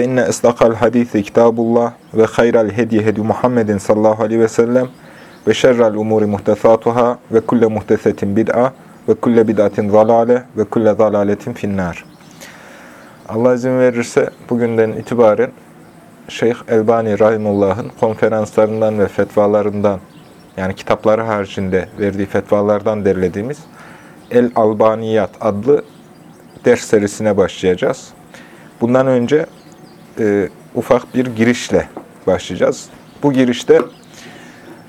İnne istakal hadisi kitabullah ve hayral hediye hedi Muhammedin sallallahu aleyhi ve sellem ve şerrel umuri muhtesatuhâ ve kulle muhtesetin bid'a ve kulle bid'atin zalale ve kulle zalaletin finnâr. Allah izin verirse bugünden itibaren Şeyh Elbani Rahimullah'ın konferanslarından ve fetvalarından yani kitapları haricinde verdiği fetvalardan derlediğimiz El Albaniyat adlı ders serisine başlayacağız. Bundan önce e, ufak bir girişle başlayacağız. Bu girişte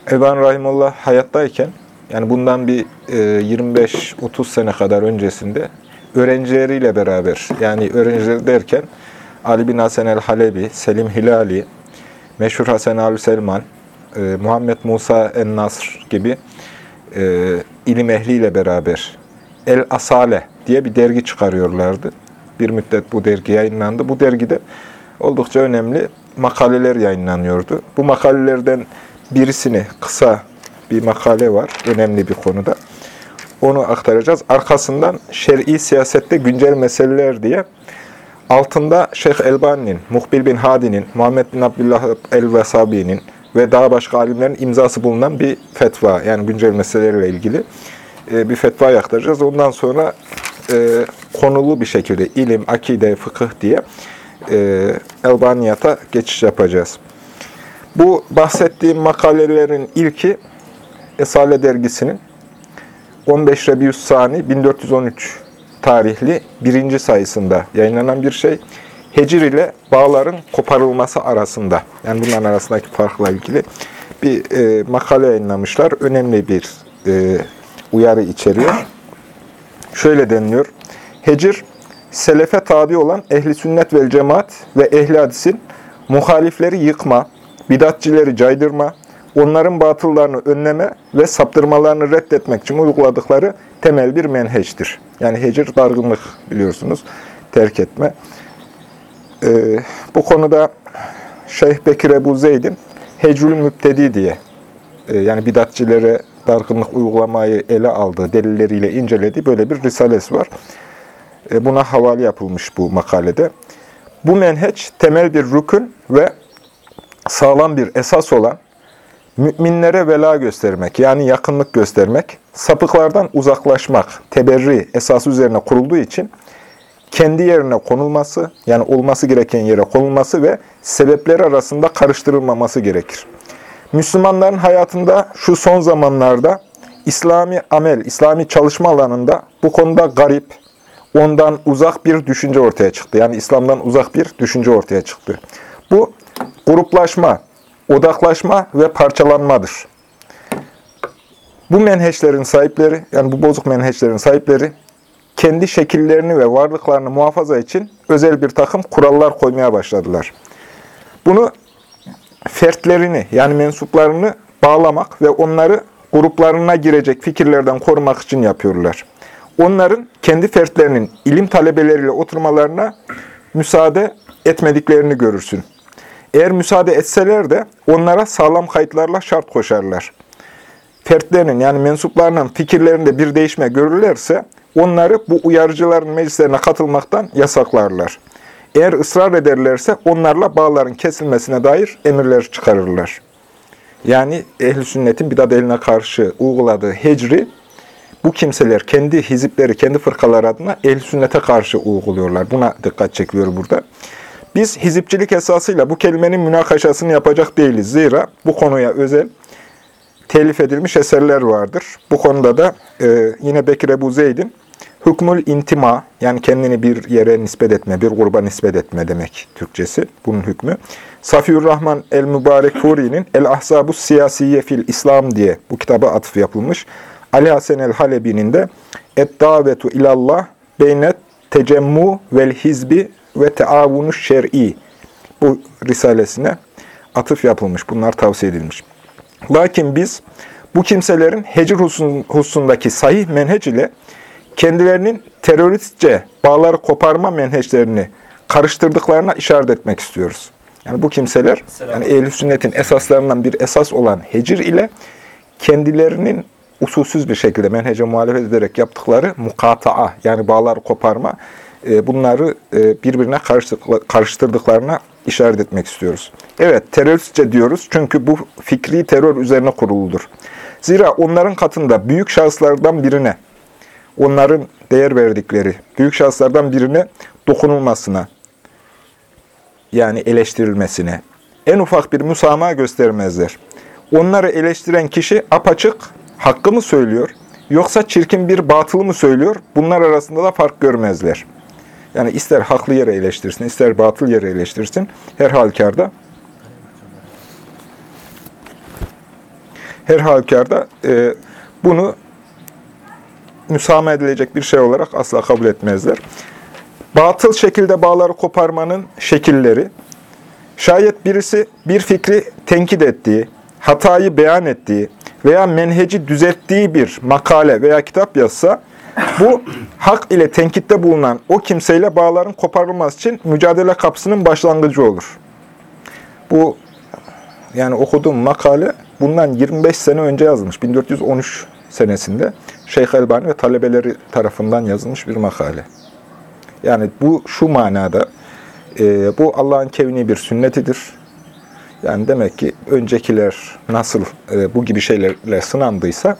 Elban Rahimullah hayattayken, yani bundan bir e, 25-30 sene kadar öncesinde öğrencileriyle beraber, yani öğrencileri derken Ali bin Hasan el-Halebi, Selim Hilali, meşhur Hasan al-Selman, e, Muhammed Musa en-Nasr gibi e, ilim ehliyle beraber El-Asale diye bir dergi çıkarıyorlardı. Bir müddet bu dergi yayınlandı. Bu dergide oldukça önemli makaleler yayınlanıyordu. Bu makalelerden birisini, kısa bir makale var, önemli bir konuda. Onu aktaracağız. Arkasından şer'i siyasette güncel meseleler diye altında Şeyh Elbani'nin, Muhbil bin Hadi'nin, Muhammed bin Abdullah el-Vesabi'nin ve daha başka alimlerin imzası bulunan bir fetva, yani güncel meselelerle ilgili bir fetva aktaracağız. Ondan sonra e, konulu bir şekilde ilim, akide, fıkıh diye e, Elbaniyat'a geçiş yapacağız. Bu bahsettiğim makalelerin ilki Esale dergisinin 15 Rebius Sani 1413 tarihli birinci sayısında yayınlanan bir şey. Hecir ile bağların koparılması arasında, yani bunların arasındaki farkla ilgili bir e, makale yayınlamışlar. Önemli bir e, uyarı içeriyor. Şöyle deniliyor. Hecir, selefe tabi olan ehli sünnet vel cemaat ve ehli hadisin muhalifleri yıkma, bidatçileri caydırma, onların batıllarını önleme ve saptırmalarını reddetmek için uyguladıkları temel bir menheçtir. Yani hecir dargınlık biliyorsunuz, terk etme. Ee, bu konuda Şeyh Bekir Ebu Zeyd'in Hecrül Müptedi diye, e, yani bidatçilere dargınlık uygulamayı ele aldığı, delilleriyle incelediği böyle bir risalesi var. E, buna havale yapılmış bu makalede. Bu menheç temel bir rükün ve sağlam bir esas olan müminlere vela göstermek, yani yakınlık göstermek, sapıklardan uzaklaşmak, teberri esası üzerine kurulduğu için kendi yerine konulması, yani olması gereken yere konulması ve sebepler arasında karıştırılmaması gerekir. Müslümanların hayatında şu son zamanlarda İslami amel, İslami çalışma alanında bu konuda garip, ondan uzak bir düşünce ortaya çıktı. Yani İslam'dan uzak bir düşünce ortaya çıktı. Bu gruplaşma, odaklaşma ve parçalanmadır. Bu menheçlerin sahipleri, yani bu bozuk menheçlerin sahipleri, kendi şekillerini ve varlıklarını muhafaza için özel bir takım kurallar koymaya başladılar. Bunu fertlerini, yani mensuplarını bağlamak ve onları gruplarına girecek fikirlerden korumak için yapıyorlar. Onların kendi fertlerinin ilim talebeleriyle oturmalarına müsaade etmediklerini görürsün. Eğer müsaade etseler de onlara sağlam kayıtlarla şart koşarlar. Fertlerinin yani mensuplarının fikirlerinde bir değişme görürlerse onları bu uyarıcıların meclislerine katılmaktan yasaklarlar. Eğer ısrar ederlerse onlarla bağların kesilmesine dair emirler çıkarırlar. Yani ehl-i sünnetin bidat eline karşı uyguladığı hecri bu kimseler kendi hizipleri, kendi fırkalar adına ehl-i sünnete karşı uyguluyorlar. Buna dikkat çekiliyor burada. Biz hizipçilik esasıyla bu kelimenin münakaşasını yapacak değiliz. Zira bu konuya özel telif edilmiş eserler vardır. Bu konuda da e, yine Bekir Ebu Zeyd'in Hükmül intima, yani kendini bir yere nispet etme, bir gruba nispet etme demek Türkçesi, bunun hükmü. Safiyur Rahman el-Mübarek Furi'nin El-Ahzabu Siyasiye fil İslam diye bu kitaba atıf yapılmış. Ali Hasan el-Halebi'nin de Et-Davetu ilallah beynet tecemmu vel hizbi ve teavunu şer'i bu risalesine atıf yapılmış. Bunlar tavsiye edilmiş. Lakin biz bu kimselerin hecir hususundaki sahih menheç ile kendilerinin teröristçe bağları koparma menheçlerini karıştırdıklarına işaret etmek istiyoruz. Yani bu kimseler, yani ehl sünnetin esaslarından bir esas olan hecir ile kendilerinin usulsüz bir şekilde menhece muhalefet ederek yaptıkları mukataa, yani bağlar koparma, e, bunları e, birbirine karıştırdıklarına işaret etmek istiyoruz. Evet, teröristçe diyoruz çünkü bu fikri terör üzerine kuruludur. Zira onların katında büyük şahıslardan birine, onların değer verdikleri büyük şahıslardan birine dokunulmasına, yani eleştirilmesine, en ufak bir müsamaha göstermezler. Onları eleştiren kişi apaçık hakkı mı söylüyor, yoksa çirkin bir batılı mı söylüyor, bunlar arasında da fark görmezler. Yani ister haklı yere eleştirsin, ister batıl yere eleştirsin, her halükarda her halükarda e, bunu müsamaha edilecek bir şey olarak asla kabul etmezler. Batıl şekilde bağları koparmanın şekilleri, şayet birisi bir fikri tenkit ettiği, hatayı beyan ettiği veya menheci düzelttiği bir makale veya kitap yazsa, bu hak ile tenkitte bulunan o kimseyle bağların koparılması için mücadele kapısının başlangıcı olur. Bu yani okuduğum makale bundan 25 sene önce yazılmış. 1413 senesinde Şeyh Elbani ve talebeleri tarafından yazılmış bir makale. Yani bu şu manada, e, bu Allah'ın kevni bir sünnetidir. Yani demek ki öncekiler nasıl e, bu gibi şeylerle sınandıysa,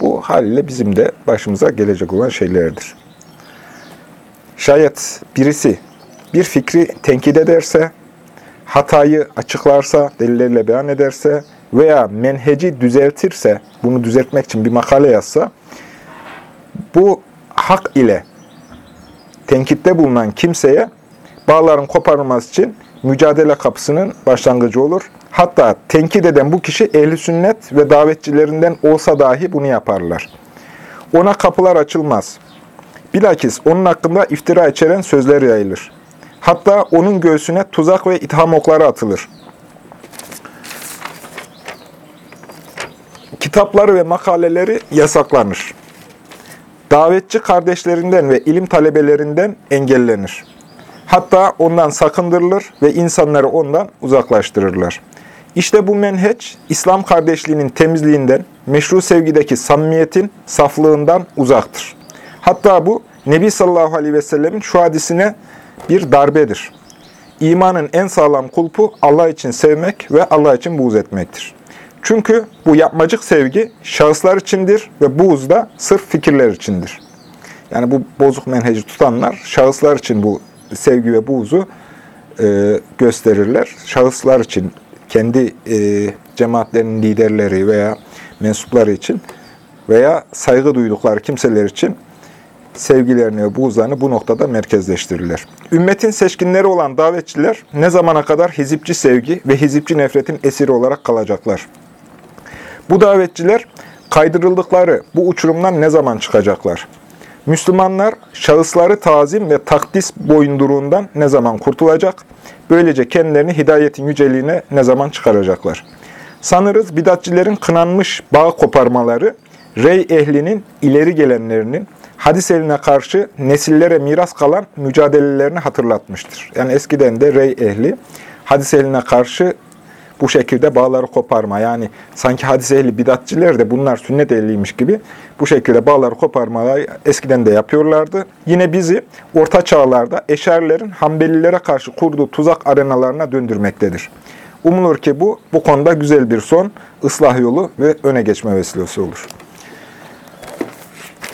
bu haliyle bizim de başımıza gelecek olan şeylerdir. Şayet birisi bir fikri tenkit ederse, hatayı açıklarsa, delillerle beyan ederse veya menheci düzeltirse, bunu düzeltmek için bir makale yazsa, bu hak ile tenkitte bulunan kimseye bağların koparılması için mücadele kapısının başlangıcı olur. Hatta tenkit eden bu kişi ehli sünnet ve davetçilerinden olsa dahi bunu yaparlar. Ona kapılar açılmaz. Bilakis onun hakkında iftira içeren sözler yayılır. Hatta onun göğsüne tuzak ve itham okları atılır. Kitapları ve makaleleri yasaklanır davetçi kardeşlerinden ve ilim talebelerinden engellenir. Hatta ondan sakındırılır ve insanları ondan uzaklaştırırlar. İşte bu menheç, İslam kardeşliğinin temizliğinden, meşru sevgideki samimiyetin saflığından uzaktır. Hatta bu, Nebi sallallahu aleyhi ve sellemin şu hadisine bir darbedir. İmanın en sağlam kulpu Allah için sevmek ve Allah için buğz etmektir. Çünkü bu yapmacık sevgi şahıslar içindir ve buğz da sırf fikirler içindir. Yani bu bozuk menheci tutanlar şahıslar için bu sevgi ve buğzu e, gösterirler. Şahıslar için, kendi e, cemaatlerinin liderleri veya mensupları için veya saygı duydukları kimseler için sevgilerini ve buğzlarını bu noktada merkezleştirirler. Ümmetin seçkinleri olan davetçiler ne zamana kadar hizipçi sevgi ve hizipçi nefretin esiri olarak kalacaklar. Bu davetçiler kaydırıldıkları bu uçurumdan ne zaman çıkacaklar? Müslümanlar şahısları tazim ve takdis boyunduruğundan ne zaman kurtulacak? Böylece kendilerini hidayetin yüceliğine ne zaman çıkaracaklar? Sanırız bidatçilerin kınanmış bağ koparmaları, rey ehlinin ileri gelenlerinin hadis eline karşı nesillere miras kalan mücadelelerini hatırlatmıştır. Yani eskiden de rey ehli hadis eline karşı bu şekilde bağları koparma. Yani sanki hadis ehli bidatçiler de bunlar sünnet ehliymiş gibi bu şekilde bağları koparmayı eskiden de yapıyorlardı. Yine bizi orta çağlarda eşerlerin Hanbelilere karşı kurduğu tuzak arenalarına döndürmektedir. Umulur ki bu, bu konuda güzel bir son, ıslah yolu ve öne geçme vesilesi olur.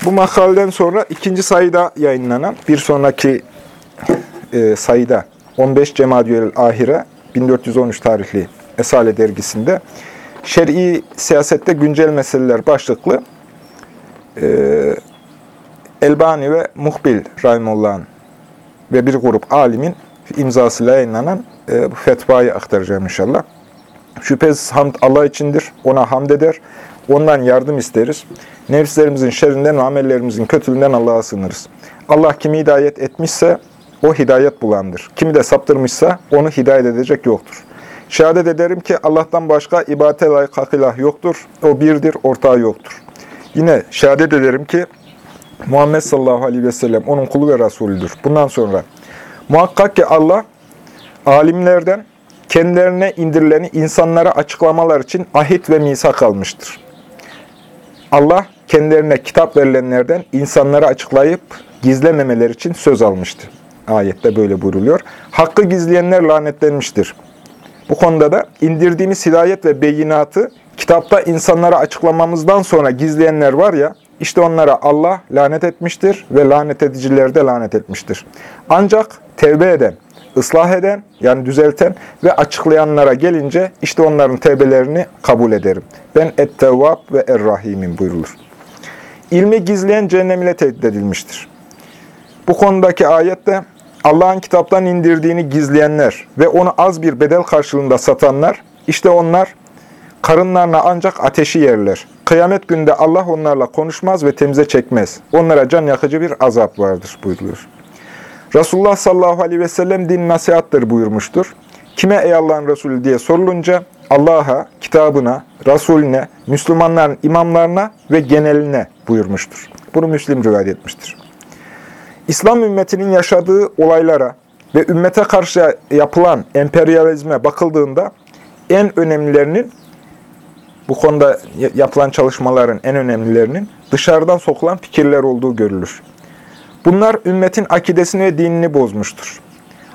Bu makaleden sonra ikinci sayıda yayınlanan bir sonraki e, sayıda 15 Cemadiyel Ahire 1413 tarihli Esale dergisinde Şer'i siyasette güncel meseleler başlıklı e, Elbani ve Muhbil Rahimullah'ın ve bir grup alimin imzasıyla yayınlanan e, fetvayı aktaracağım inşallah. Şüphesiz hamd Allah içindir. Ona hamd eder. Ondan yardım isteriz. Nefislerimizin şerrinden ve amellerimizin kötülüğünden Allah'a sığınırız. Allah kimi hidayet etmişse o hidayet bulandır. Kimi de saptırmışsa onu hidayet edecek yoktur. Şehadet ederim ki Allah'tan başka ibadete layık hak ilah yoktur. O birdir, ortağı yoktur. Yine şehadet ederim ki Muhammed sallallahu aleyhi ve sellem onun kulu ve Resulüdür. Bundan sonra muhakkak ki Allah alimlerden kendilerine indirileni insanlara açıklamalar için ahit ve misak almıştır. Allah kendilerine kitap verilenlerden insanlara açıklayıp gizlememeler için söz almıştı. Ayette böyle buyruluyor. Hakkı gizleyenler lanetlenmiştir. Bu konuda da indirdiğimiz hidayet ve beyinatı kitapta insanlara açıklamamızdan sonra gizleyenler var ya, işte onlara Allah lanet etmiştir ve lanet ediciler de lanet etmiştir. Ancak tevbe eden, ıslah eden, yani düzelten ve açıklayanlara gelince işte onların tevbelerini kabul ederim. Ben et-tevvab ve er-rahimim buyurulur. İlmi gizleyen cehennem ile tehdit edilmiştir. Bu konudaki ayette Allah'ın kitaptan indirdiğini gizleyenler ve onu az bir bedel karşılığında satanlar, işte onlar karınlarına ancak ateşi yerler. Kıyamet günde Allah onlarla konuşmaz ve temize çekmez. Onlara can yakıcı bir azap vardır buyuruluyor. Resulullah sallallahu aleyhi ve sellem din nasihattır buyurmuştur. Kime ey Allah'ın Resulü diye sorulunca Allah'a, kitabına, Resulüne, Müslümanların imamlarına ve geneline buyurmuştur. Bunu Müslim rivayet etmiştir. İslam ümmetinin yaşadığı olaylara ve ümmete karşı yapılan emperyalizme bakıldığında en önemlilerinin, bu konuda yapılan çalışmaların en önemlilerinin dışarıdan sokulan fikirler olduğu görülür. Bunlar ümmetin akidesini ve dinini bozmuştur.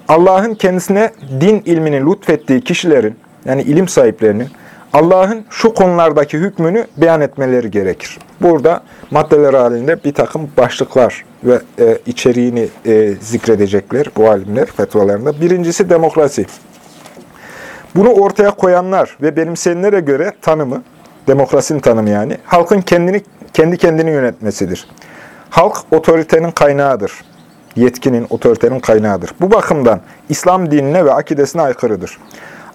Allah'ın kendisine din ilmini lütfettiği kişilerin, yani ilim sahiplerinin, Allah'ın şu konulardaki hükmünü beyan etmeleri gerekir. Burada maddeler halinde bir takım başlıklar ve e, içeriğini e, zikredecekler bu alimler fetvalarında. Birincisi demokrasi. Bunu ortaya koyanlar ve benimseyenlere göre tanımı, demokrasinin tanımı yani, halkın kendini kendi kendini yönetmesidir. Halk otoritenin kaynağıdır. Yetkinin, otoritenin kaynağıdır. Bu bakımdan İslam dinine ve akidesine aykırıdır.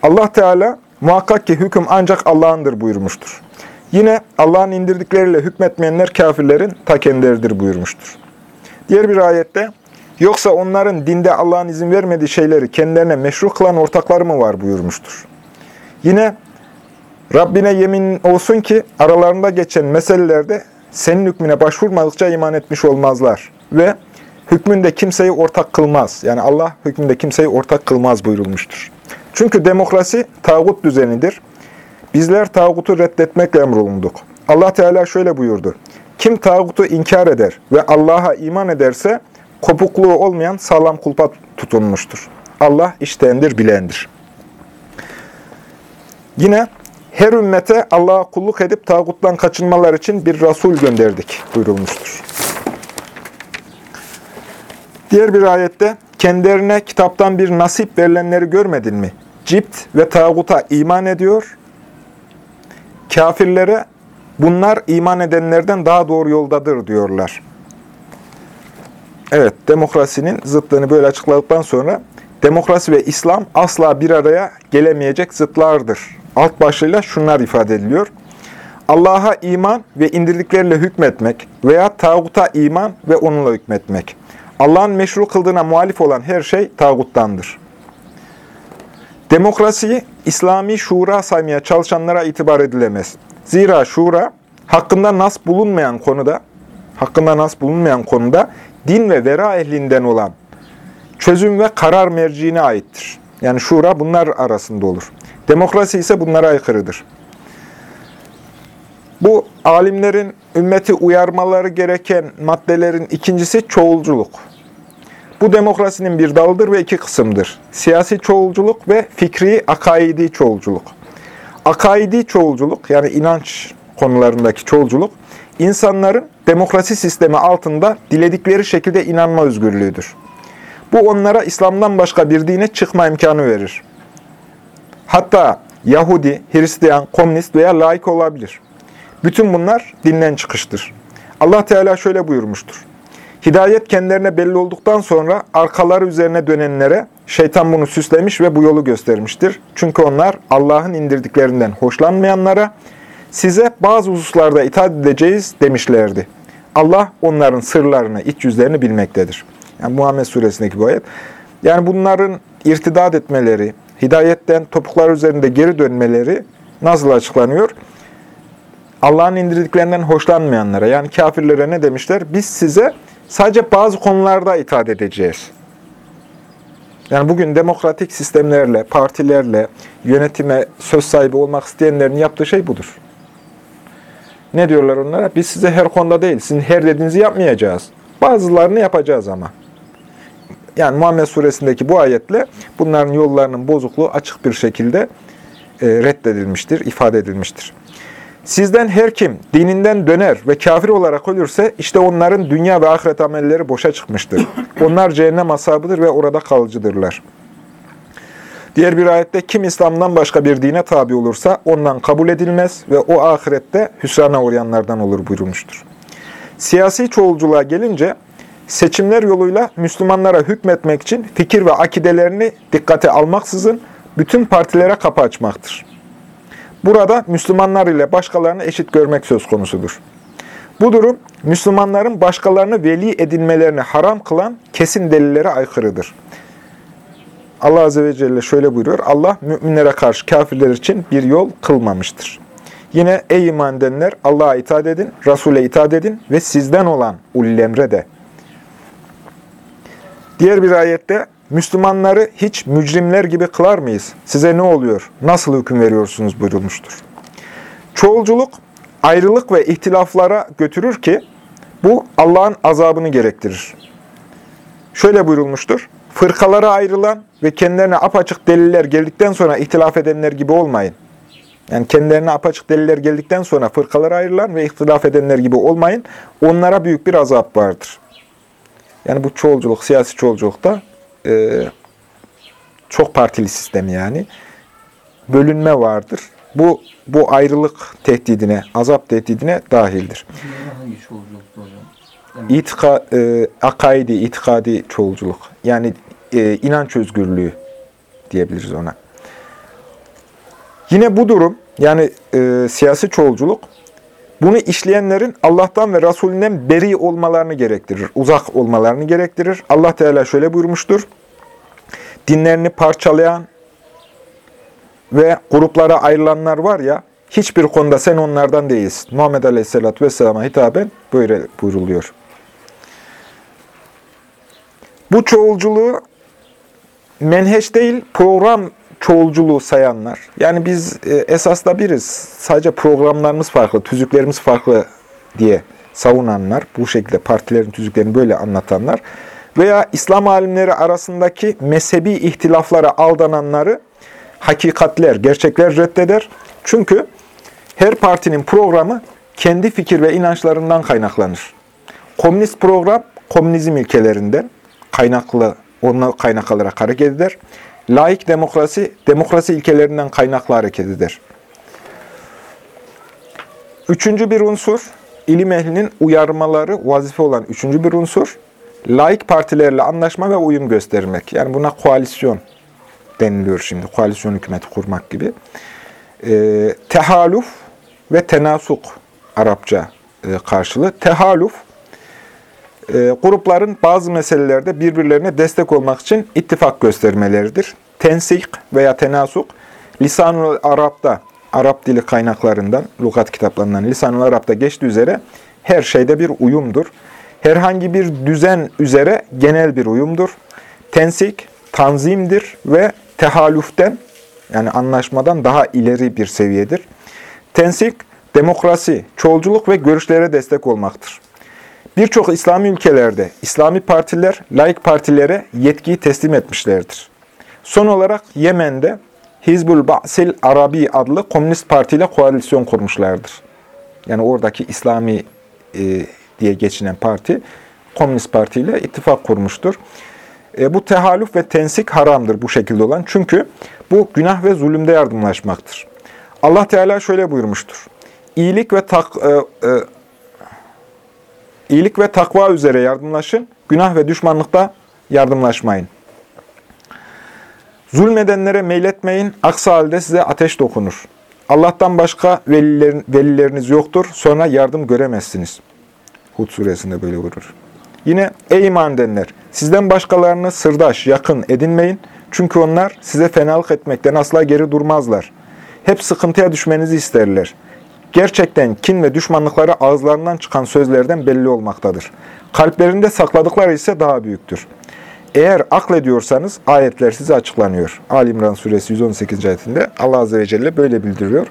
Allah Teala muhakkak ki hüküm ancak Allah'ındır buyurmuştur. Yine Allah'ın indirdikleriyle hükmetmeyenler kafirlerin ta kendileridir buyurmuştur. Diğer bir ayette, yoksa onların dinde Allah'ın izin vermediği şeyleri kendilerine meşru kılan ortakları mı var buyurmuştur. Yine Rabbine yemin olsun ki aralarında geçen meselelerde senin hükmüne başvurmadıkça iman etmiş olmazlar. Ve hükmünde kimseyi ortak kılmaz. Yani Allah hükmünde kimseyi ortak kılmaz buyurulmuştur. Çünkü demokrasi tağut düzenidir. Bizler tağutu reddetmekle emrolunduk. Allah Teala şöyle buyurdu. Kim tağutu inkar eder ve Allah'a iman ederse kopukluğu olmayan sağlam kulpa tutunmuştur. Allah iştendir, bilendir. Yine her ümmete Allah'a kulluk edip tağuttan kaçınmalar için bir Resul gönderdik buyurulmuştur. Diğer bir ayette kendilerine kitaptan bir nasip verilenleri görmedin mi? Cipt ve tağuta iman ediyor. Kafirlere bunlar iman edenlerden daha doğru yoldadır diyorlar. Evet, demokrasinin zıttını böyle açıkladıktan sonra demokrasi ve İslam asla bir araya gelemeyecek zıtlardır. Alt başlığıyla şunlar ifade ediliyor. Allah'a iman ve indirdikleriyle hükmetmek veya tağuta iman ve onunla hükmetmek. Allah'ın meşru kıldığına muhalif olan her şey tağuttandır. Demokrasiyi İslami şura saymaya çalışanlara itibar edilemez. Zira şura hakkında nas bulunmayan konuda, hakkında nas bulunmayan konuda din ve vera ehlinden olan çözüm ve karar merciine aittir. Yani şura bunlar arasında olur. Demokrasi ise bunlara aykırıdır. Bu alimlerin ümmeti uyarmaları gereken maddelerin ikincisi çoğulculuk. Bu demokrasinin bir dalıdır ve iki kısımdır. Siyasi çoğulculuk ve fikri akaidi çoğulculuk. Akaidi çoğulculuk yani inanç konularındaki çoğulculuk, insanların demokrasi sistemi altında diledikleri şekilde inanma özgürlüğüdür. Bu onlara İslam'dan başka bir dine çıkma imkanı verir. Hatta Yahudi, Hristiyan, Komünist veya laik olabilir. Bütün bunlar dinden çıkıştır. Allah Teala şöyle buyurmuştur. Hidayet kendilerine belli olduktan sonra arkaları üzerine dönenlere şeytan bunu süslemiş ve bu yolu göstermiştir. Çünkü onlar Allah'ın indirdiklerinden hoşlanmayanlara size bazı hususlarda itaat edeceğiz demişlerdi. Allah onların sırlarını, iç yüzlerini bilmektedir. Yani Muhammed suresindeki bu ayet. Yani bunların irtidat etmeleri, hidayetten topuklar üzerinde geri dönmeleri nasıl açıklanıyor? Allah'ın indirdiklerinden hoşlanmayanlara yani kafirlere ne demişler? Biz size sadece bazı konularda itaat edeceğiz. Yani bugün demokratik sistemlerle, partilerle, yönetime söz sahibi olmak isteyenlerin yaptığı şey budur. Ne diyorlar onlara? Biz size her konuda değil, sizin her dediğinizi yapmayacağız. Bazılarını yapacağız ama. Yani Muhammed suresindeki bu ayetle bunların yollarının bozukluğu açık bir şekilde e, reddedilmiştir, ifade edilmiştir. Sizden her kim dininden döner ve kafir olarak ölürse işte onların dünya ve ahiret amelleri boşa çıkmıştır. Onlar cehennem asabıdır ve orada kalıcıdırlar. Diğer bir ayette kim İslam'dan başka bir dine tabi olursa ondan kabul edilmez ve o ahirette hüsrana uğrayanlardan olur buyurmuştur. Siyasi çoğulculuğa gelince seçimler yoluyla Müslümanlara hükmetmek için fikir ve akidelerini dikkate almaksızın bütün partilere kapı açmaktır. Burada Müslümanlar ile başkalarını eşit görmek söz konusudur. Bu durum Müslümanların başkalarını veli edinmelerini haram kılan kesin delillere aykırıdır. Allah Azze ve Celle şöyle buyuruyor. Allah müminlere karşı kafirler için bir yol kılmamıştır. Yine ey iman edenler Allah'a itaat edin, Resul'e itaat edin ve sizden olan ullemre de. Diğer bir ayette Müslümanları hiç mücrimler gibi kılar mıyız? Size ne oluyor? Nasıl hüküm veriyorsunuz buyurulmuştur. Çoğulculuk ayrılık ve ihtilaflara götürür ki bu Allah'ın azabını gerektirir. Şöyle buyurulmuştur. Fırkalara ayrılan ve kendilerine apaçık deliller geldikten sonra ihtilaf edenler gibi olmayın. Yani kendilerine apaçık deliller geldikten sonra fırkalara ayrılan ve ihtilaf edenler gibi olmayın. Onlara büyük bir azap vardır. Yani bu çoğulculuk, siyasi çoğulculukta e, çok partili sistem yani. Bölünme vardır. Bu bu ayrılık tehdidine, azap tehdidine dahildir. İtika, e, akaidi, itikadi çoğulculuk. Yani e, inanç özgürlüğü diyebiliriz ona. Yine bu durum, yani e, siyasi çoğulculuk, bunu işleyenlerin Allah'tan ve Resulünden beri olmalarını gerektirir, uzak olmalarını gerektirir. Allah Teala şöyle buyurmuştur. Dinlerini parçalayan ve gruplara ayrılanlar var ya, hiçbir konuda sen onlardan değilsin. Muhammed Aleyhisselatü Vesselam'a hitaben böyle buyruluyor. Bu çoğulculuğu menheş değil, program çoğulculuğu sayanlar. Yani biz e, esasda biriz. Sadece programlarımız farklı, tüzüklerimiz farklı diye savunanlar, bu şekilde partilerin tüzüklerini böyle anlatanlar veya İslam alimleri arasındaki mezhebi ihtilaflara aldananları hakikatler, gerçekler reddeder. Çünkü her partinin programı kendi fikir ve inançlarından kaynaklanır. Komünist program, komünizm ilkelerinden kaynaklı, onunla kaynak alarak hareket eder. Laik demokrasi, demokrasi ilkelerinden kaynaklı hareket eder. Üçüncü bir unsur, ilim ehlinin uyarmaları vazife olan üçüncü bir unsur, laik partilerle anlaşma ve uyum göstermek. Yani buna koalisyon deniliyor şimdi, koalisyon hükümeti kurmak gibi. E, tehaluf ve tenasuk Arapça e, karşılığı. Tehaluf, e, grupların bazı meselelerde birbirlerine destek olmak için ittifak göstermeleridir. Tensik veya tenasuk, lisan Arap'ta, Arap dili kaynaklarından, lugat kitaplarından lisan Arap'ta geçtiği üzere her şeyde bir uyumdur. Herhangi bir düzen üzere genel bir uyumdur. Tensik, tanzimdir ve tehalüften, yani anlaşmadan daha ileri bir seviyedir. Tensik, demokrasi, çoğulculuk ve görüşlere destek olmaktır. Birçok İslami ülkelerde İslami partiler laik partilere yetkiyi teslim etmişlerdir. Son olarak Yemen'de Hizbul Ba'sil Arabi adlı komünist partiyle koalisyon kurmuşlardır. Yani oradaki İslami e, diye geçinen parti komünist partiyle ittifak kurmuştur. E, bu tehalüf ve tensik haramdır bu şekilde olan. Çünkü bu günah ve zulümde yardımlaşmaktır. Allah Teala şöyle buyurmuştur. İyilik ve tak, e, e, iyilik ve takva üzere yardımlaşın, günah ve düşmanlıkta yardımlaşmayın. Zulmedenlere meyletmeyin, aksi halde size ateş dokunur. Allah'tan başka velilerin, velileriniz yoktur, sonra yardım göremezsiniz. Hud suresinde böyle vurur. Yine ey iman edenler, sizden başkalarını sırdaş, yakın edinmeyin. Çünkü onlar size fenalık etmekten asla geri durmazlar. Hep sıkıntıya düşmenizi isterler. Gerçekten kin ve düşmanlıkları ağızlarından çıkan sözlerden belli olmaktadır. Kalplerinde sakladıkları ise daha büyüktür. Eğer aklediyorsanız ayetler size açıklanıyor. Ali İmran suresi 118. ayetinde Allah Azze ve Celle böyle bildiriyor.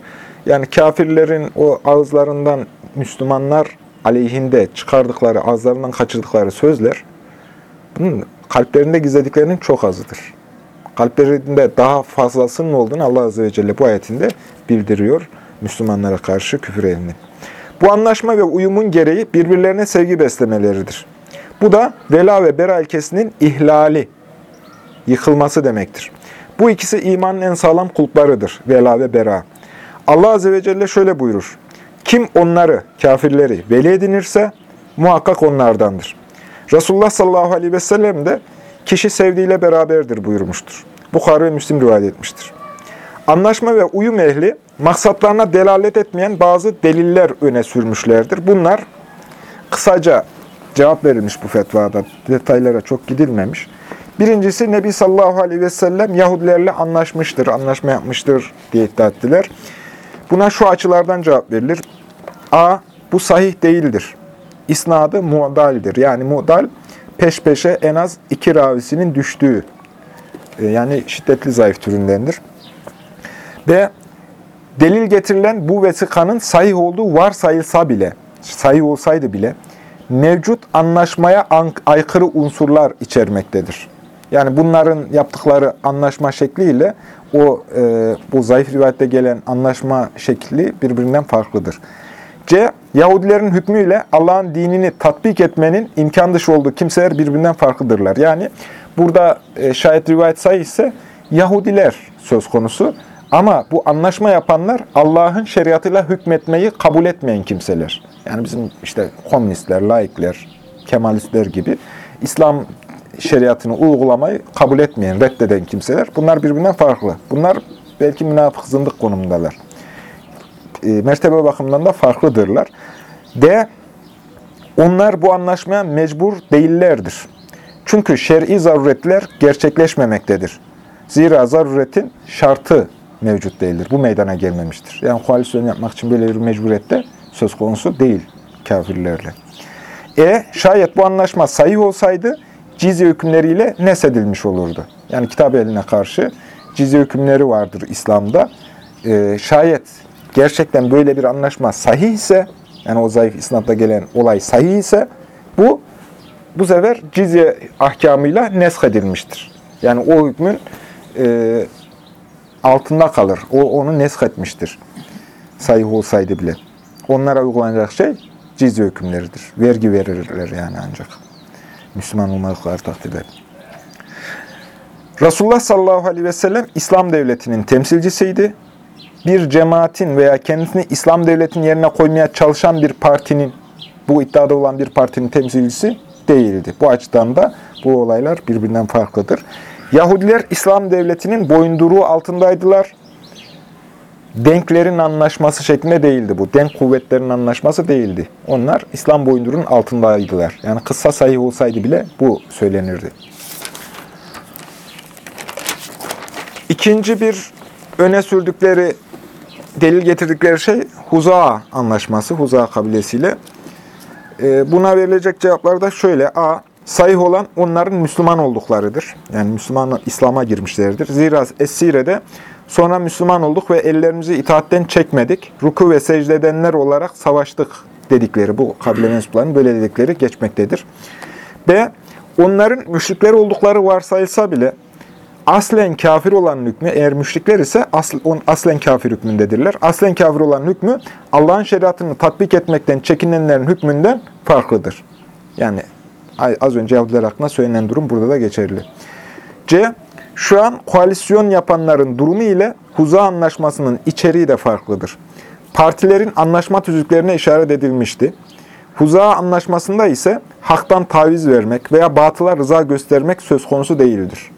Yani kafirlerin o ağızlarından Müslümanlar aleyhinde çıkardıkları, ağızlarından kaçırdıkları sözler bunun kalplerinde gizlediklerinin çok azıdır. Kalplerinde daha fazlasının olduğunu Allah Azze ve Celle bu ayetinde bildiriyor Müslümanlara karşı küfür ehlini. Bu anlaşma ve uyumun gereği birbirlerine sevgi beslemeleridir. Bu da vela ve bera ilkesinin ihlali, yıkılması demektir. Bu ikisi imanın en sağlam kulplarıdır, vela ve bera. Allah Azze ve Celle şöyle buyurur. Kim onları, kafirleri veli edinirse muhakkak onlardandır. Resulullah sallallahu aleyhi ve sellem de kişi sevdiğiyle beraberdir buyurmuştur. Bukhari ve Müslim rivayet etmiştir. Anlaşma ve uyum ehli maksatlarına delalet etmeyen bazı deliller öne sürmüşlerdir. Bunlar kısaca cevap verilmiş bu fetvada. Detaylara çok gidilmemiş. Birincisi Nebi sallallahu aleyhi ve sellem Yahudilerle anlaşmıştır, anlaşma yapmıştır diye iddia ettiler. Buna şu açılardan cevap verilir. A. Bu sahih değildir. İsnadı mu'daldir. Yani mu'dal peş peşe en az iki ravisinin düştüğü, e, yani şiddetli zayıf türündendir. B. Delil getirilen bu vesikanın sahih olduğu varsayılsa bile, sahih olsaydı bile, mevcut anlaşmaya aykırı unsurlar içermektedir. Yani bunların yaptıkları anlaşma şekliyle o e, bu zayıf rivayette gelen anlaşma şekli birbirinden farklıdır. C. Yahudilerin hükmüyle Allah'ın dinini tatbik etmenin imkan dışı olduğu kimseler birbirinden farklıdırlar. Yani burada e, şayet rivayet sayı ise Yahudiler söz konusu. Ama bu anlaşma yapanlar Allah'ın şeriatıyla hükmetmeyi kabul etmeyen kimseler. Yani bizim işte komünistler, laikler, kemalistler gibi İslam şeriatını uygulamayı kabul etmeyen, reddeden kimseler. Bunlar birbirinden farklı. Bunlar belki münafık zındık konumundalar. E, mertebe bakımından da farklıdırlar. D. Onlar bu anlaşmaya mecbur değillerdir. Çünkü şer'i zaruretler gerçekleşmemektedir. Zira zaruretin şartı mevcut değildir. Bu meydana gelmemiştir. Yani koalisyon yapmak için böyle bir mecburiyette söz konusu değil kafirlerle. E. Şayet bu anlaşma sahih olsaydı cizye hükümleriyle nesedilmiş olurdu. Yani kitap eline karşı cizye hükümleri vardır İslam'da. E, şayet gerçekten böyle bir anlaşma sahih ise, yani o zayıf isnatla gelen olay sahih ise, bu bu sefer cizye ahkamıyla nesk edilmiştir. Yani o hükmün e, altında kalır. O onu nesk etmiştir. Sahih olsaydı bile. Onlara uygulanacak şey cizye hükümleridir. Vergi verirler yani ancak. Müslüman olmadıkları takdirde. Resulullah sallallahu aleyhi ve sellem İslam devletinin temsilcisiydi. Bir cemaatin veya kendisini İslam devletinin yerine koymaya çalışan bir partinin, bu iddiada olan bir partinin temsilcisi değildi. Bu açıdan da bu olaylar birbirinden farklıdır. Yahudiler İslam devletinin boyunduruğu altındaydılar. Denklerin anlaşması şeklinde değildi bu. Denk kuvvetlerin anlaşması değildi. Onlar İslam boyunduruğunun altındaydılar. Yani kısa sayı olsaydı bile bu söylenirdi. İkinci bir öne sürdükleri, delil getirdikleri şey Huza anlaşması, Huza kabilesiyle. Ee, buna verilecek cevaplar da şöyle. A. Sayih olan onların Müslüman olduklarıdır. Yani Müslüman İslam'a girmişlerdir. Zira Esire'de sonra Müslüman olduk ve ellerimizi itaatten çekmedik. Ruku ve secde edenler olarak savaştık dedikleri, bu kabile mensuplarının böyle dedikleri geçmektedir. B. Onların müşrikler oldukları varsayılsa bile aslen kafir olan hükmü, eğer müşrikler ise asl, on, aslen kafir hükmündedirler. Aslen kafir olan hükmü Allah'ın şeriatını tatbik etmekten çekinenlerin hükmünden farklıdır. Yani az önce Yahudiler hakkında söylenen durum burada da geçerli. C. Şu an koalisyon yapanların durumu ile Huza Anlaşması'nın içeriği de farklıdır. Partilerin anlaşma tüzüklerine işaret edilmişti. Huza Anlaşması'nda ise haktan taviz vermek veya batıla rıza göstermek söz konusu değildir.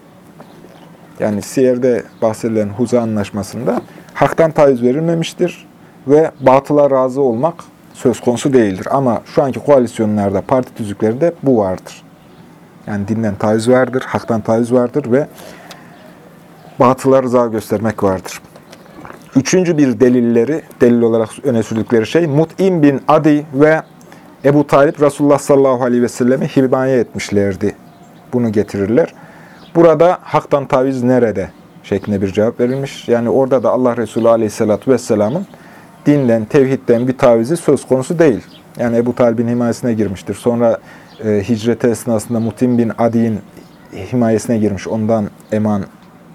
Yani Siyer'de bahsedilen Huza Anlaşması'nda haktan taviz verilmemiştir ve batıla razı olmak söz konusu değildir. Ama şu anki koalisyonlarda, parti tüzüklerinde bu vardır. Yani dinden taviz vardır, haktan taviz vardır ve batıla rıza göstermek vardır. Üçüncü bir delilleri, delil olarak öne sürdükleri şey, Mut'im bin Adi ve Ebu Talip Resulullah sallallahu aleyhi ve sellemi himaye etmişlerdi. Bunu getirirler. Burada haktan taviz nerede şeklinde bir cevap verilmiş. Yani orada da Allah Resulü aleyhissalatü vesselamın dinden, tevhidden bir tavizi söz konusu değil. Yani Ebu Talib'in himayesine girmiştir. Sonra e, hicreti esnasında Mutim bin Adi'nin himayesine girmiş. Ondan eman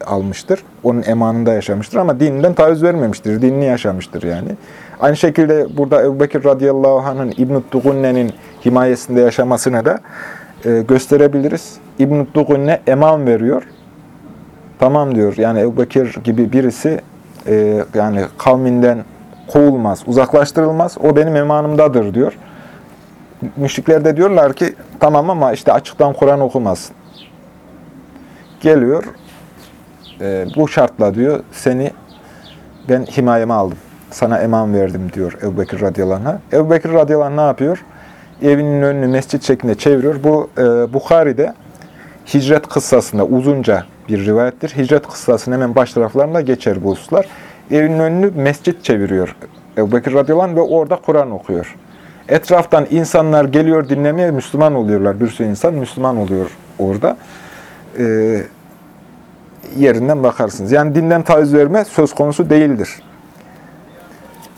almıştır. Onun emanında yaşamıştır ama dininden taviz vermemiştir. Dinini yaşamıştır yani. Aynı şekilde burada Ebu Bekir radıyallahu anh'ın İbn-i Dugunne'nin himayesinde yaşamasını da e, gösterebiliriz. İbn-i Dugunne eman veriyor. Tamam diyor. Yani Ebu Bekir gibi birisi e, yani kavminden kovulmaz, uzaklaştırılmaz. O benim emanımdadır diyor. Müşrikler de diyorlar ki tamam ama işte açıktan Kur'an okumazsın. Geliyor, e, bu şartla diyor seni ben himayeme aldım. Sana eman verdim diyor Ebu Bekir radıyallahu anh'a. Ebu Bekir radıyallahu anh ne yapıyor? Evinin önünü mescit şeklinde çeviriyor. Bu e, Bukhari'de hicret kıssasında uzunca bir rivayettir. Hicret kıssasının hemen baş taraflarında geçer bu hususlar. Evinin önünü mescit çeviriyor Ebu Bekir radıyallahu ve orada Kur'an okuyor. Etraftan insanlar geliyor dinlemeye Müslüman oluyorlar. Bir sürü insan Müslüman oluyor orada. Ee, yerinden bakarsınız. Yani dinden taviz verme söz konusu değildir.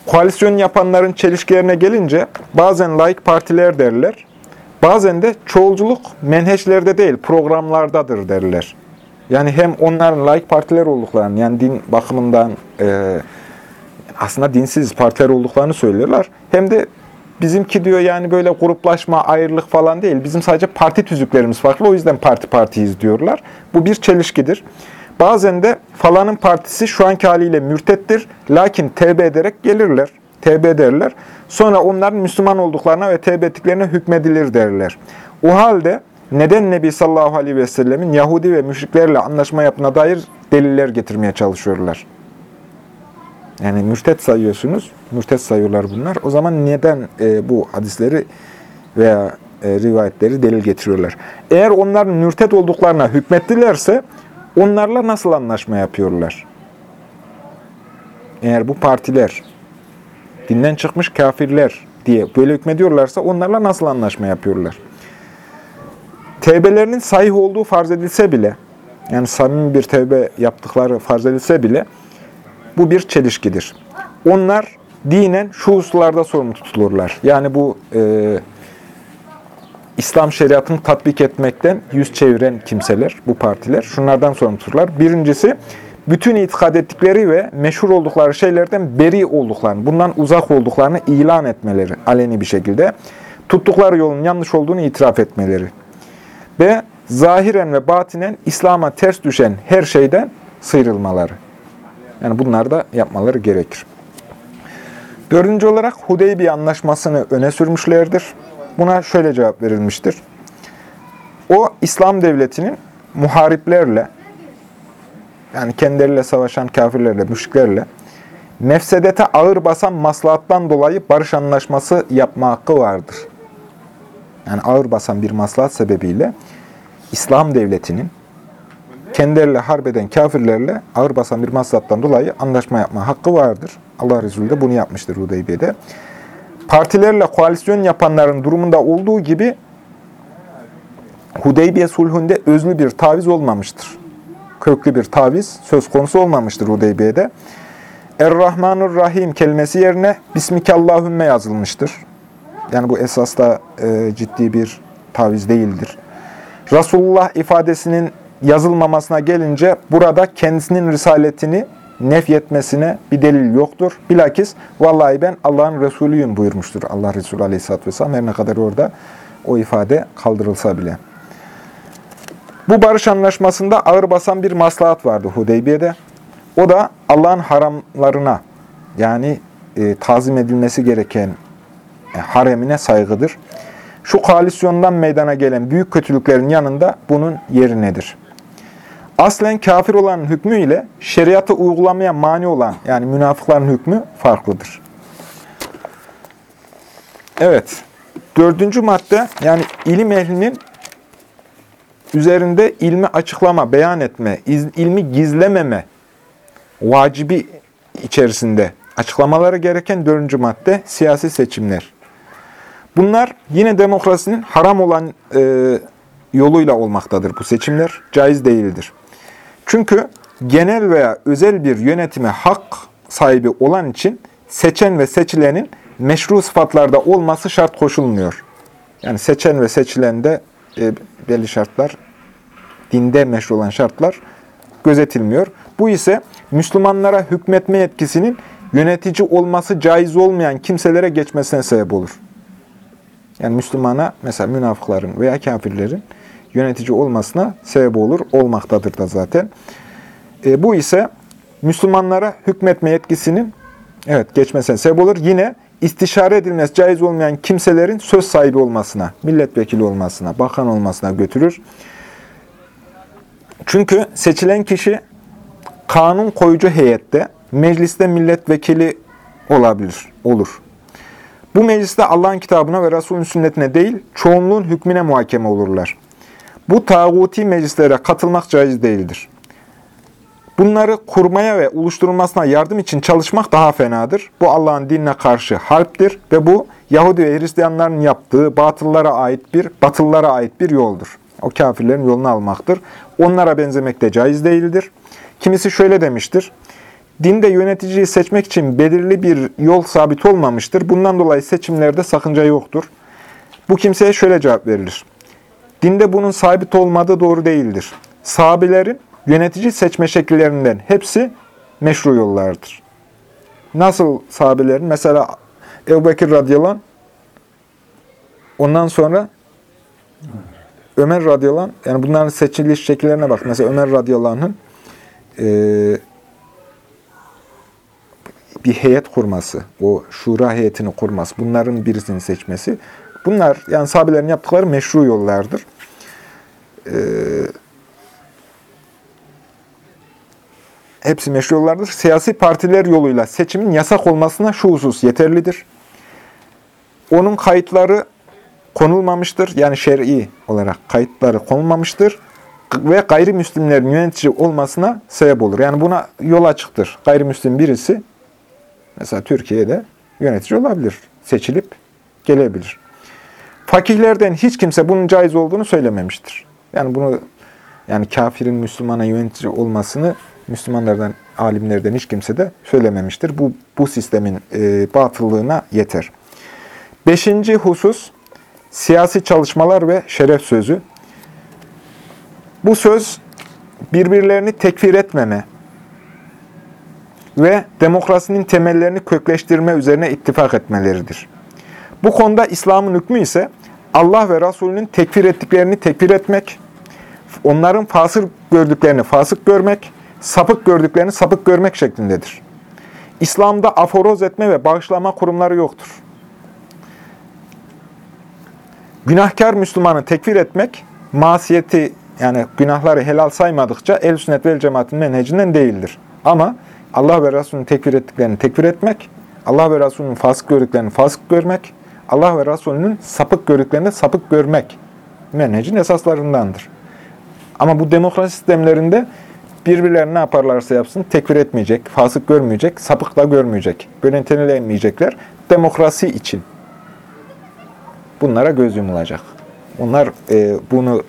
Koalisyon yapanların çelişkilerine gelince bazen laik partiler derler. Bazen de çoğulculuk menheçlerde değil programlardadır derler. Yani hem onların laik partiler olduklarını yani din bakımından e, aslında dinsiz partiler olduklarını söylüyorlar. Hem de bizimki diyor yani böyle gruplaşma, ayrılık falan değil. Bizim sadece parti tüzüklerimiz farklı. O yüzden parti partiyiz diyorlar. Bu bir çelişkidir. Bazen de falanın partisi şu anki haliyle mürtettir. Lakin tevbe ederek gelirler. Tevbe ederler. Sonra onların Müslüman olduklarına ve tevbe ettiklerine hükmedilir derler. O halde neden Nebi sallallahu aleyhi ve sellemin Yahudi ve müşriklerle anlaşma yapına dair deliller getirmeye çalışıyorlar. Yani mürtet sayıyorsunuz, mürtet sayıyorlar bunlar. O zaman neden e, bu hadisleri veya e, rivayetleri delil getiriyorlar? Eğer onların mürtet olduklarına hükmettilerse onlarla nasıl anlaşma yapıyorlar? Eğer bu partiler dinden çıkmış kafirler diye böyle hükmediyorlarsa onlarla nasıl anlaşma yapıyorlar? Tevbelerinin sahih olduğu farz edilse bile, yani samimi bir tevbe yaptıkları farz edilse bile, bu bir çelişkidir. Onlar dinen şu hususlarda sorumlu tutulurlar. Yani bu e, İslam şeriatını tatbik etmekten yüz çeviren kimseler, bu partiler, şunlardan sorumlu tutulurlar. Birincisi, bütün itikad ettikleri ve meşhur oldukları şeylerden beri olduklarını, bundan uzak olduklarını ilan etmeleri aleni bir şekilde. Tuttukları yolun yanlış olduğunu itiraf etmeleri. Ve zahiren ve batinen İslam'a ters düşen her şeyden sıyrılmaları. Yani bunlar da yapmaları gerekir. Dördüncü olarak Hudeybiye anlaşmasını öne sürmüşlerdir. Buna şöyle cevap verilmiştir. O İslam devletinin muhariplerle, yani kendileriyle savaşan kafirlerle, müşriklerle, nefsedete ağır basan maslahattan dolayı barış anlaşması yapma hakkı vardır. Yani ağır basan bir maslahat sebebiyle İslam devletinin kendileriyle harbeden kafirlerle ağır basan bir maslahattan dolayı anlaşma yapma hakkı vardır. Allah Resulü de bunu yapmıştır Hudeybiye'de. Partilerle koalisyon yapanların durumunda olduğu gibi Hudeybiye sulhünde özlü bir taviz olmamıştır. Köklü bir taviz söz konusu olmamıştır Hudeybiye'de. Er-Rahmanur Rahim kelimesi yerine Bismikallahümme yazılmıştır. Yani bu esas da e, ciddi bir taviz değildir. Resulullah ifadesinin yazılmamasına gelince burada kendisinin risaletini nefyetmesine bir delil yoktur. Bilakis vallahi ben Allah'ın Resulüyüm buyurmuştur Allah Resulü Aleyhisselatü Vesselam. Her ne kadar orada o ifade kaldırılsa bile. Bu barış anlaşmasında ağır basan bir maslahat vardı Hudeybiye'de. O da Allah'ın haramlarına yani e, tazim edilmesi gereken haremine saygıdır. Şu koalisyondan meydana gelen büyük kötülüklerin yanında bunun yeri nedir? Aslen kafir olan hükmü ile şeriatı uygulamaya mani olan yani münafıkların hükmü farklıdır. Evet. Dördüncü madde yani ilim ehlinin üzerinde ilmi açıklama, beyan etme, ilmi gizlememe vacibi içerisinde açıklamaları gereken dördüncü madde siyasi seçimler. Bunlar yine demokrasinin haram olan e, yoluyla olmaktadır bu seçimler. Caiz değildir. Çünkü genel veya özel bir yönetime hak sahibi olan için seçen ve seçilenin meşru sıfatlarda olması şart koşulmuyor. Yani seçen ve seçilende e, belli şartlar, dinde meşru olan şartlar gözetilmiyor. Bu ise Müslümanlara hükmetme yetkisinin yönetici olması caiz olmayan kimselere geçmesine sebep olur. Yani Müslümana mesela münafıkların veya kafirlerin yönetici olmasına sebep olur, olmaktadır da zaten. E, bu ise Müslümanlara hükmetme yetkisinin evet geçmesine sebep olur. Yine istişare edilmesi caiz olmayan kimselerin söz sahibi olmasına, milletvekili olmasına, bakan olmasına götürür. Çünkü seçilen kişi kanun koyucu heyette, mecliste milletvekili olabilir, olur. Bu mecliste Allah'ın kitabına ve Resulün sünnetine değil, çoğunluğun hükmüne muhakeme olurlar. Bu tağuti meclislere katılmak caiz değildir. Bunları kurmaya ve oluşturulmasına yardım için çalışmak daha fenadır. Bu Allah'ın dinine karşı harptir ve bu Yahudi ve Hristiyanların yaptığı batıllara ait bir batıllara ait bir yoldur. O kafirlerin yolunu almaktır. Onlara benzemek de caiz değildir. Kimisi şöyle demiştir. Dinde yöneticiyi seçmek için belirli bir yol sabit olmamıştır. Bundan dolayı seçimlerde sakınca yoktur. Bu kimseye şöyle cevap verilir. Dinde bunun sabit olmadığı doğru değildir. Sahabelerin yönetici seçme şekillerinden hepsi meşru yollardır. Nasıl sahabelerin? Mesela Ebu Bekir radıyallahu ondan sonra Ömer radıyallahu yani bunların seçiliş şekillerine bak. Mesela Ömer radıyallahu eee bir heyet kurması, o şura heyetini kurması, bunların birisini seçmesi. Bunlar yani sahabelerin yaptıkları meşru yollardır. Ee, hepsi meşru yollardır. Siyasi partiler yoluyla seçimin yasak olmasına şu husus yeterlidir. Onun kayıtları konulmamıştır. Yani şer'i olarak kayıtları konulmamıştır. Ve gayrimüslimlerin yönetici olmasına sebep olur. Yani buna yol açıktır. Gayrimüslim birisi Mesela Türkiye'de yönetici olabilir. Seçilip gelebilir. Fakihlerden hiç kimse bunun caiz olduğunu söylememiştir. Yani bunu yani kafirin Müslümana yönetici olmasını Müslümanlardan, alimlerden hiç kimse de söylememiştir. Bu, bu sistemin e, batıllığına yeter. Beşinci husus, siyasi çalışmalar ve şeref sözü. Bu söz birbirlerini tekfir etmeme, ve demokrasinin temellerini kökleştirme üzerine ittifak etmeleridir. Bu konuda İslam'ın hükmü ise Allah ve Resulünün tekfir ettiklerini tekfir etmek, onların fasık gördüklerini fasık görmek, sapık gördüklerini sapık görmek şeklindedir. İslam'da aforoz etme ve bağışlama kurumları yoktur. Günahkar Müslümanı tekfir etmek, masiyeti yani günahları helal saymadıkça el sünnet vel cemaatin menhecinden değildir. Ama Allah ve Resulünün tekfir ettiklerini tekfir etmek, Allah ve Resulünün fasık gördüklerini fasık görmek, Allah ve Resulünün sapık gördüklerini sapık görmek menhecin esaslarındandır. Ama bu demokrasi sistemlerinde birbirlerini ne yaparlarsa yapsın tekfir etmeyecek, fasık görmeyecek, sapık da görmeyecek. Böyle nitelilemeyecekler. Demokrasi için. Bunlara göz yumulacak. Onlar e, bunu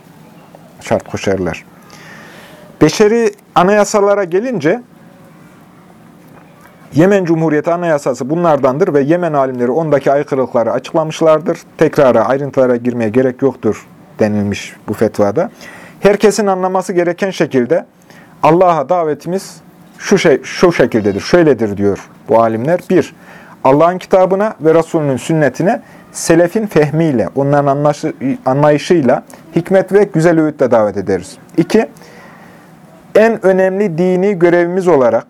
şart koşarlar. Beşeri anayasalara gelince Yemen Cumhuriyeti Anayasası bunlardandır ve Yemen alimleri ondaki aykırılıkları açıklamışlardır. Tekrara, ayrıntılara girmeye gerek yoktur denilmiş bu fetvada. Herkesin anlaması gereken şekilde Allah'a davetimiz şu şey şu şekildedir, şöyledir diyor bu alimler. Bir, Allah'ın kitabına ve Resulünün sünnetine selefin fehmiyle, onların anlayışıyla, hikmet ve güzel öğütle davet ederiz. İki, en önemli dini görevimiz olarak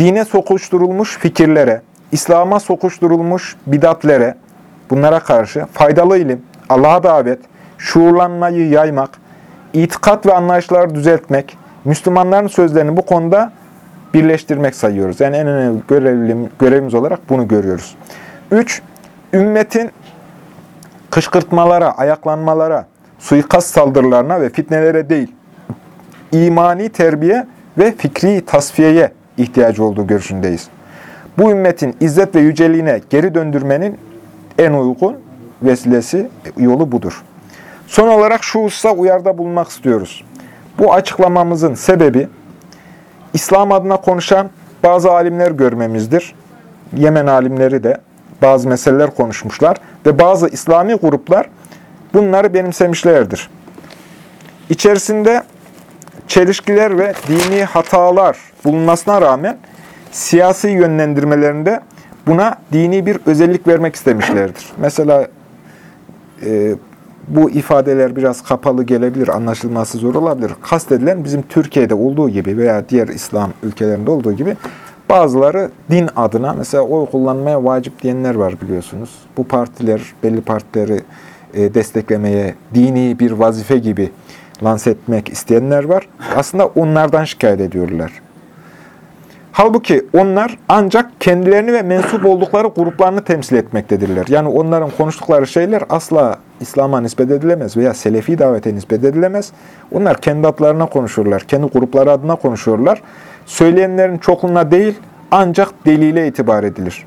dine sokuşturulmuş fikirlere, İslam'a sokuşturulmuş bidatlere, bunlara karşı faydalı ilim, Allah'a davet, şuurlanmayı yaymak, itikat ve anlayışları düzeltmek, Müslümanların sözlerini bu konuda birleştirmek sayıyoruz. Yani en önemli görevimiz olarak bunu görüyoruz. Üç, ümmetin kışkırtmalara, ayaklanmalara, suikast saldırılarına ve fitnelere değil, imani terbiye ve fikri tasfiyeye ihtiyacı olduğu görüşündeyiz. Bu ümmetin izzet ve yüceliğine geri döndürmenin en uygun vesilesi, yolu budur. Son olarak şu hususa uyarda bulunmak istiyoruz. Bu açıklamamızın sebebi, İslam adına konuşan bazı alimler görmemizdir. Yemen alimleri de bazı meseleler konuşmuşlar ve bazı İslami gruplar bunları benimsemişlerdir. İçerisinde çelişkiler ve dini hatalar bulunmasına rağmen siyasi yönlendirmelerinde buna dini bir özellik vermek istemişlerdir. Mesela e, bu ifadeler biraz kapalı gelebilir, anlaşılması zor olabilir. Kastedilen bizim Türkiye'de olduğu gibi veya diğer İslam ülkelerinde olduğu gibi bazıları din adına mesela oy kullanmaya vacip diyenler var biliyorsunuz. Bu partiler belli partileri e, desteklemeye dini bir vazife gibi lanse etmek isteyenler var. Aslında onlardan şikayet ediyorlar. Halbuki onlar ancak kendilerini ve mensup oldukları gruplarını temsil etmektedirler. Yani onların konuştukları şeyler asla İslam'a nispet edilemez veya Selefi davete nispet edilemez. Onlar kendi adlarına konuşuyorlar, kendi grupları adına konuşuyorlar. Söyleyenlerin çokluğuna değil ancak delile itibar edilir.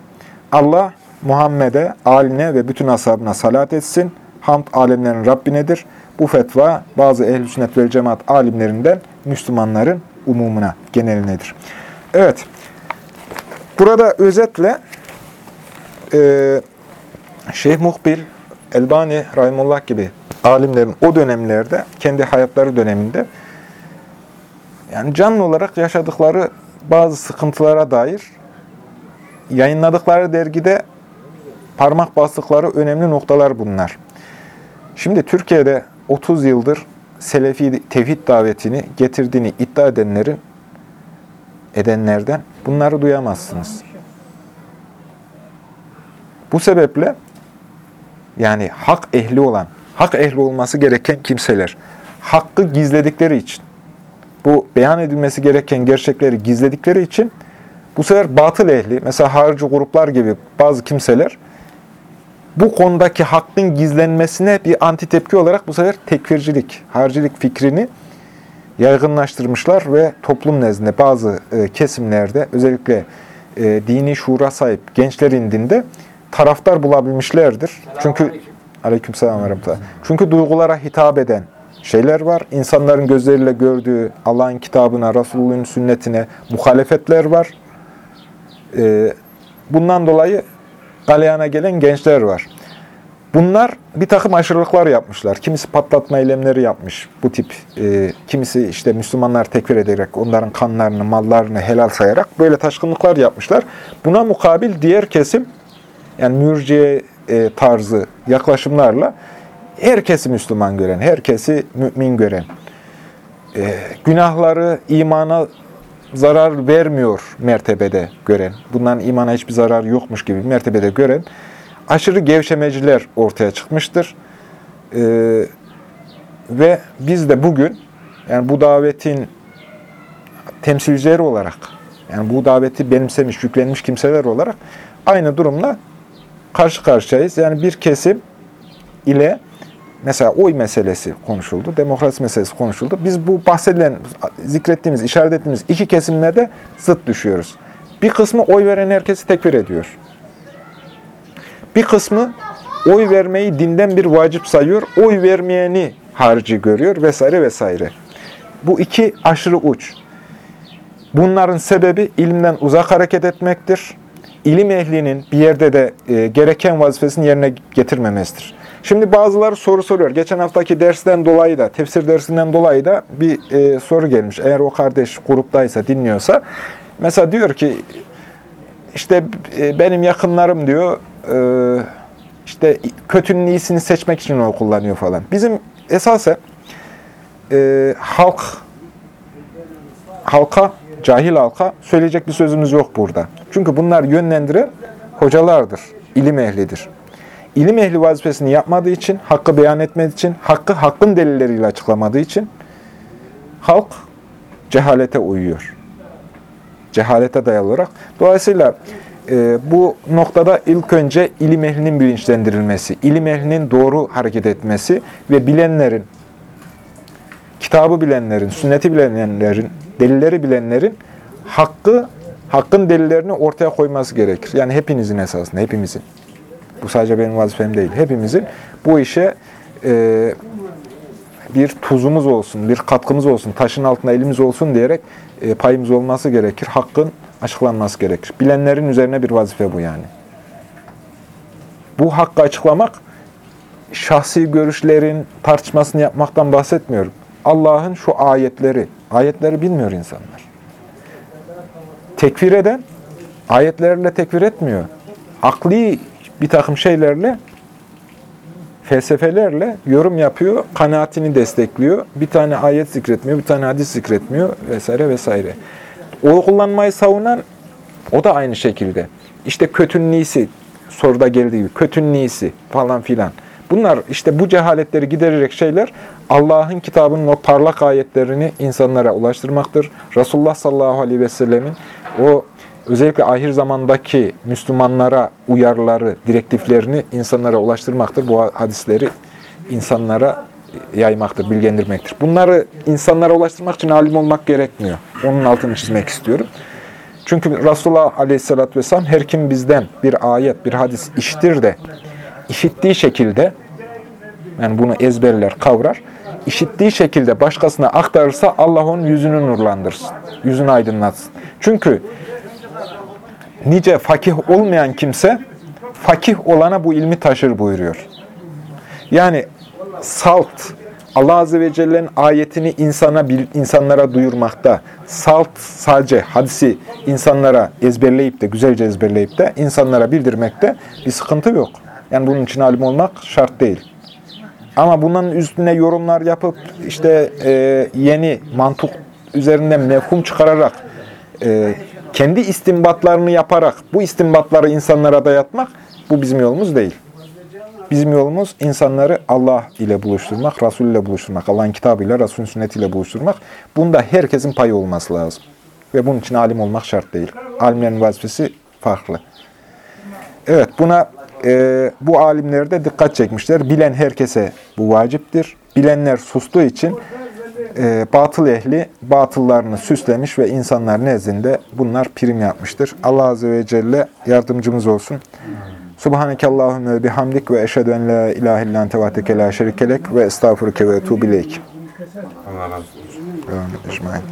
Allah Muhammed'e, aline ve bütün ashabına salat etsin. Hamd alemlerin Rabbinedir. Bu fetva bazı ehl-i sünnet vel cemaat alimlerinden Müslümanların umumuna, genelinedir. Evet, burada özetle e, Şeyh Muhbil, Elbani, Rahimullah gibi alimlerin o dönemlerde, kendi hayatları döneminde yani canlı olarak yaşadıkları bazı sıkıntılara dair yayınladıkları dergide parmak bastıkları önemli noktalar bunlar. Şimdi Türkiye'de 30 yıldır Selefi tevhid davetini getirdiğini iddia edenlerin edenlerden bunları duyamazsınız. Bu sebeple yani hak ehli olan, hak ehli olması gereken kimseler hakkı gizledikleri için, bu beyan edilmesi gereken gerçekleri gizledikleri için bu sefer batıl ehli, mesela harici gruplar gibi bazı kimseler bu konudaki hakkın gizlenmesine bir anti tepki olarak bu sefer tekfircilik, haricilik fikrini yaygınlaştırmışlar ve toplum nezdinde bazı e, kesimlerde özellikle e, dini şuura sahip gençler indinde taraftar bulabilmişlerdir. Çünkü aleykümselam ve rahmetullah. Çünkü duygulara hitap eden şeyler var. İnsanların gözleriyle gördüğü Allah'ın kitabına, Resulünün sünnetine muhalefetler var. E, bundan dolayı galeyana gelen gençler var. Bunlar bir takım aşırılıklar yapmışlar. Kimisi patlatma eylemleri yapmış. Bu tip, e, kimisi işte Müslümanlar tekfir ederek, onların kanlarını, mallarını helal sayarak böyle taşkınlıklar yapmışlar. Buna mukabil diğer kesim, yani mürciye e, tarzı yaklaşımlarla herkesi Müslüman gören, herkesi mümin gören, e, günahları imana zarar vermiyor mertebede gören, bundan imana hiçbir zarar yokmuş gibi mertebede gören, aşırı gevşemeciler ortaya çıkmıştır. Ee, ve biz de bugün yani bu davetin temsilcileri olarak yani bu daveti benimsemiş, yüklenmiş kimseler olarak aynı durumla karşı karşıyayız. Yani bir kesim ile mesela oy meselesi konuşuldu, demokrasi meselesi konuşuldu. Biz bu bahsedilen, zikrettiğimiz, işaret ettiğimiz iki kesimle de zıt düşüyoruz. Bir kısmı oy veren herkesi tekfir ediyor. Bir kısmı oy vermeyi dinden bir vacip sayıyor, oy vermeyeni harici görüyor vesaire vesaire. Bu iki aşırı uç. Bunların sebebi ilimden uzak hareket etmektir. İlim ehlinin bir yerde de e, gereken vazifesini yerine getirmemesidir. Şimdi bazıları soru soruyor. Geçen haftaki dersten dolayı da, tefsir dersinden dolayı da bir e, soru gelmiş. Eğer o kardeş gruptaysa, dinliyorsa. Mesela diyor ki, işte e, benim yakınlarım diyor, e, işte kötünün iyisini seçmek için oy kullanıyor falan. Bizim esasen e, halk, halka, cahil halka söyleyecek bir sözümüz yok burada. Çünkü bunlar yönlendiren hocalardır, ilim ehlidir. İlim ehli vazifesini yapmadığı için, hakkı beyan etmediği için, hakkı hakkın delilleriyle açıklamadığı için halk cehalete uyuyor. Cehalete dayalı olarak. Dolayısıyla e, bu noktada ilk önce ilim ehlinin bilinçlendirilmesi, ilim ehlinin doğru hareket etmesi ve bilenlerin, kitabı bilenlerin, sünneti bilenlerin, delilleri bilenlerin hakkı, hakkın delillerini ortaya koyması gerekir. Yani hepinizin esasında, hepimizin. Bu sadece benim vazifem değil. Hepimizin bu işe e, bir tuzumuz olsun, bir katkımız olsun, taşın altında elimiz olsun diyerek e, payımız olması gerekir. Hakkın açıklanması gerekir. Bilenlerin üzerine bir vazife bu yani. Bu hakkı açıklamak, şahsi görüşlerin tartışmasını yapmaktan bahsetmiyorum. Allah'ın şu ayetleri, ayetleri bilmiyor insanlar. Tekfir eden, ayetlerle tekfir etmiyor. Akli bir takım şeylerle felsefelerle yorum yapıyor, kanaatini destekliyor. Bir tane ayet zikretmiyor, bir tane hadis zikretmiyor vesaire vesaire. O kullanmayı savunan o da aynı şekilde. İşte kötünün iyisi, soruda geldiği gibi kötünün iyisi falan filan. Bunlar işte bu cehaletleri giderecek şeyler Allah'ın kitabının o parlak ayetlerini insanlara ulaştırmaktır. Resulullah sallallahu aleyhi ve sellemin o özellikle ahir zamandaki Müslümanlara uyarıları, direktiflerini insanlara ulaştırmaktır. Bu hadisleri insanlara yaymaktır, bilgilendirmektir. Bunları insanlara ulaştırmak için alim olmak gerekmiyor. Onun altını çizmek istiyorum. Çünkü Resulullah Aleyhisselatü Vesselam her kim bizden bir ayet, bir hadis işitir de işittiği şekilde yani bunu ezberler, kavrar. işittiği şekilde başkasına aktarırsa Allah onun yüzünü nurlandırsın. Yüzünü aydınlatsın. Çünkü nice fakih olmayan kimse fakih olana bu ilmi taşır buyuruyor. Yani salt, Allah Azze ve Celle'nin ayetini insana insanlara duyurmakta, salt sadece hadisi insanlara ezberleyip de, güzelce ezberleyip de insanlara bildirmekte bir sıkıntı yok. Yani bunun için alim olmak şart değil. Ama bunun üstüne yorumlar yapıp işte e, yeni mantık üzerinden mefhum çıkararak e, kendi istimbatlarını yaparak bu istimbatları insanlara dayatmak bu bizim yolumuz değil. Bizim yolumuz insanları Allah ile buluşturmak, Resul ile buluşturmak, Allah'ın kitabıyla, Resul'ün sünnetiyle buluşturmak. Bunda herkesin payı olması lazım. Ve bunun için alim olmak şart değil. Alimlerin vazifesi farklı. Evet, buna e, bu alimler de dikkat çekmişler. Bilen herkese bu vaciptir. Bilenler sustuğu için e, batıl ehli batıllarını süslemiş ve insanlar nezdinde bunlar prim yapmıştır. Allah Azze ve Celle yardımcımız olsun. Subhaneke Allahümme bihamdik ve eşhedü en la ilahe illan tevateke la şerikelek ve estağfurke ve etubileyk. Allah razı olsun.